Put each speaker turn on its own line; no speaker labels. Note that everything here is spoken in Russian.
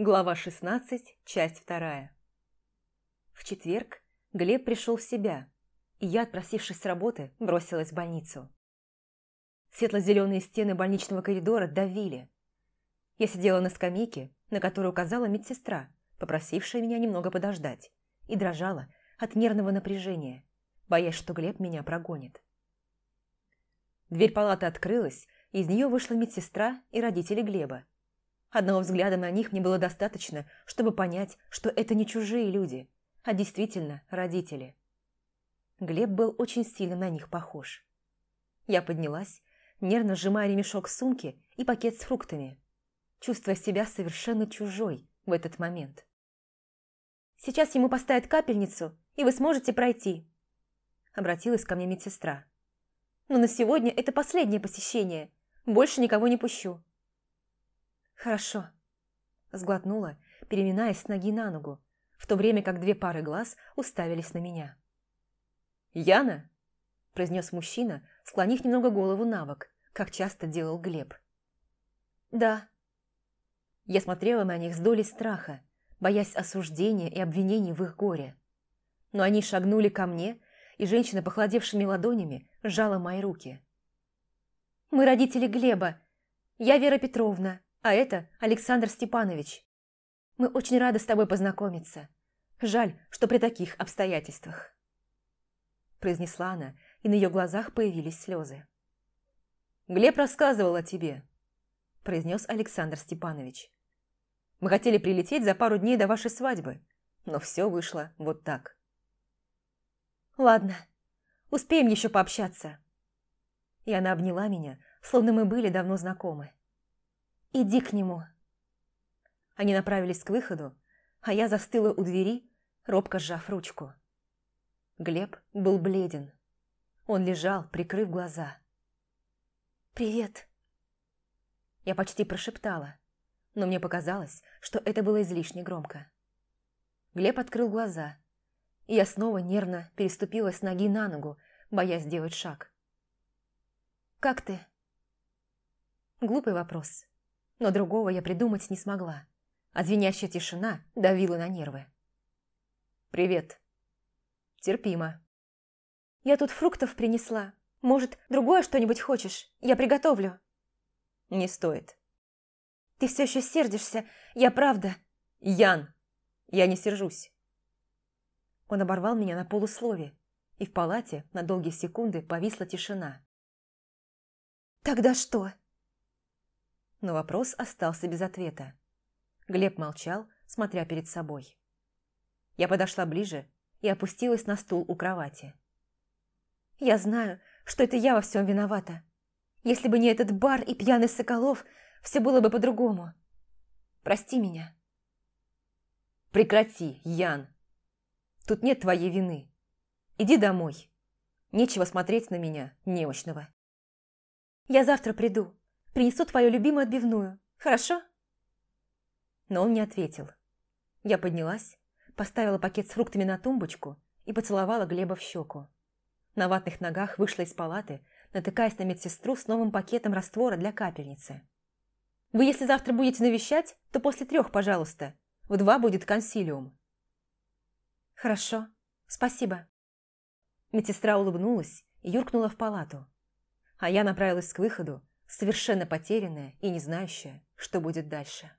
Глава 16, часть 2. В четверг Глеб пришел в себя, и я, отпросившись с работы, бросилась в больницу. Светло-зеленые стены больничного коридора давили. Я сидела на скамейке, на которую указала медсестра, попросившая меня немного подождать, и дрожала от нервного напряжения, боясь, что Глеб меня прогонит. Дверь палаты открылась, и из нее вышла медсестра и родители Глеба, Одного взгляда на них мне было достаточно, чтобы понять, что это не чужие люди, а действительно родители. Глеб был очень сильно на них похож. Я поднялась, нервно сжимая ремешок сумки и пакет с фруктами, чувствуя себя совершенно чужой в этот момент. «Сейчас ему поставят капельницу, и вы сможете пройти», обратилась ко мне медсестра. «Но на сегодня это последнее посещение. Больше никого не пущу». «Хорошо», – сглотнула, переминаясь с ноги на ногу, в то время как две пары глаз уставились на меня. «Яна?» – произнес мужчина, склонив немного голову на бок, как часто делал Глеб. «Да». Я смотрела на них с долей страха, боясь осуждения и обвинений в их горе. Но они шагнули ко мне, и женщина, похолодевшими ладонями, сжала мои руки. «Мы родители Глеба. Я Вера Петровна а это Александр Степанович. Мы очень рады с тобой познакомиться. Жаль, что при таких обстоятельствах. Произнесла она, и на ее глазах появились слезы. «Глеб рассказывал о тебе», – произнес Александр Степанович. «Мы хотели прилететь за пару дней до вашей свадьбы, но все вышло вот так». «Ладно, успеем еще пообщаться». И она обняла меня, словно мы были давно знакомы. Иди к нему». Они направились к выходу, а я застыла у двери, робко сжав ручку. Глеб был бледен. Он лежал, прикрыв глаза. «Привет!» Я почти прошептала, но мне показалось, что это было излишне громко. Глеб открыл глаза, и я снова нервно переступила с ноги на ногу, боясь сделать шаг. «Как ты?» Глупый вопрос но другого я придумать не смогла, а звенящая тишина давила на нервы. «Привет. Терпимо». «Я тут фруктов принесла. Может, другое что-нибудь хочешь? Я приготовлю». «Не стоит». «Ты все еще сердишься. Я правда...» «Ян, я не сержусь». Он оборвал меня на полуслове, и в палате на долгие секунды повисла тишина. «Тогда что?» Но вопрос остался без ответа. Глеб молчал, смотря перед собой. Я подошла ближе и опустилась на стул у кровати. «Я знаю, что это я во всем виновата. Если бы не этот бар и пьяный Соколов, все было бы по-другому. Прости меня». «Прекрати, Ян. Тут нет твоей вины. Иди домой. Нечего смотреть на меня, немощного». «Я завтра приду принесу твою любимую отбивную, хорошо?» Но он не ответил. Я поднялась, поставила пакет с фруктами на тумбочку и поцеловала Глеба в щеку. На ватных ногах вышла из палаты, натыкаясь на медсестру с новым пакетом раствора для капельницы. «Вы, если завтра будете навещать, то после трех, пожалуйста. В два будет консилиум». «Хорошо, спасибо». Медсестра улыбнулась и юркнула в палату. А я направилась к выходу, совершенно потерянная и не знающая, что будет дальше.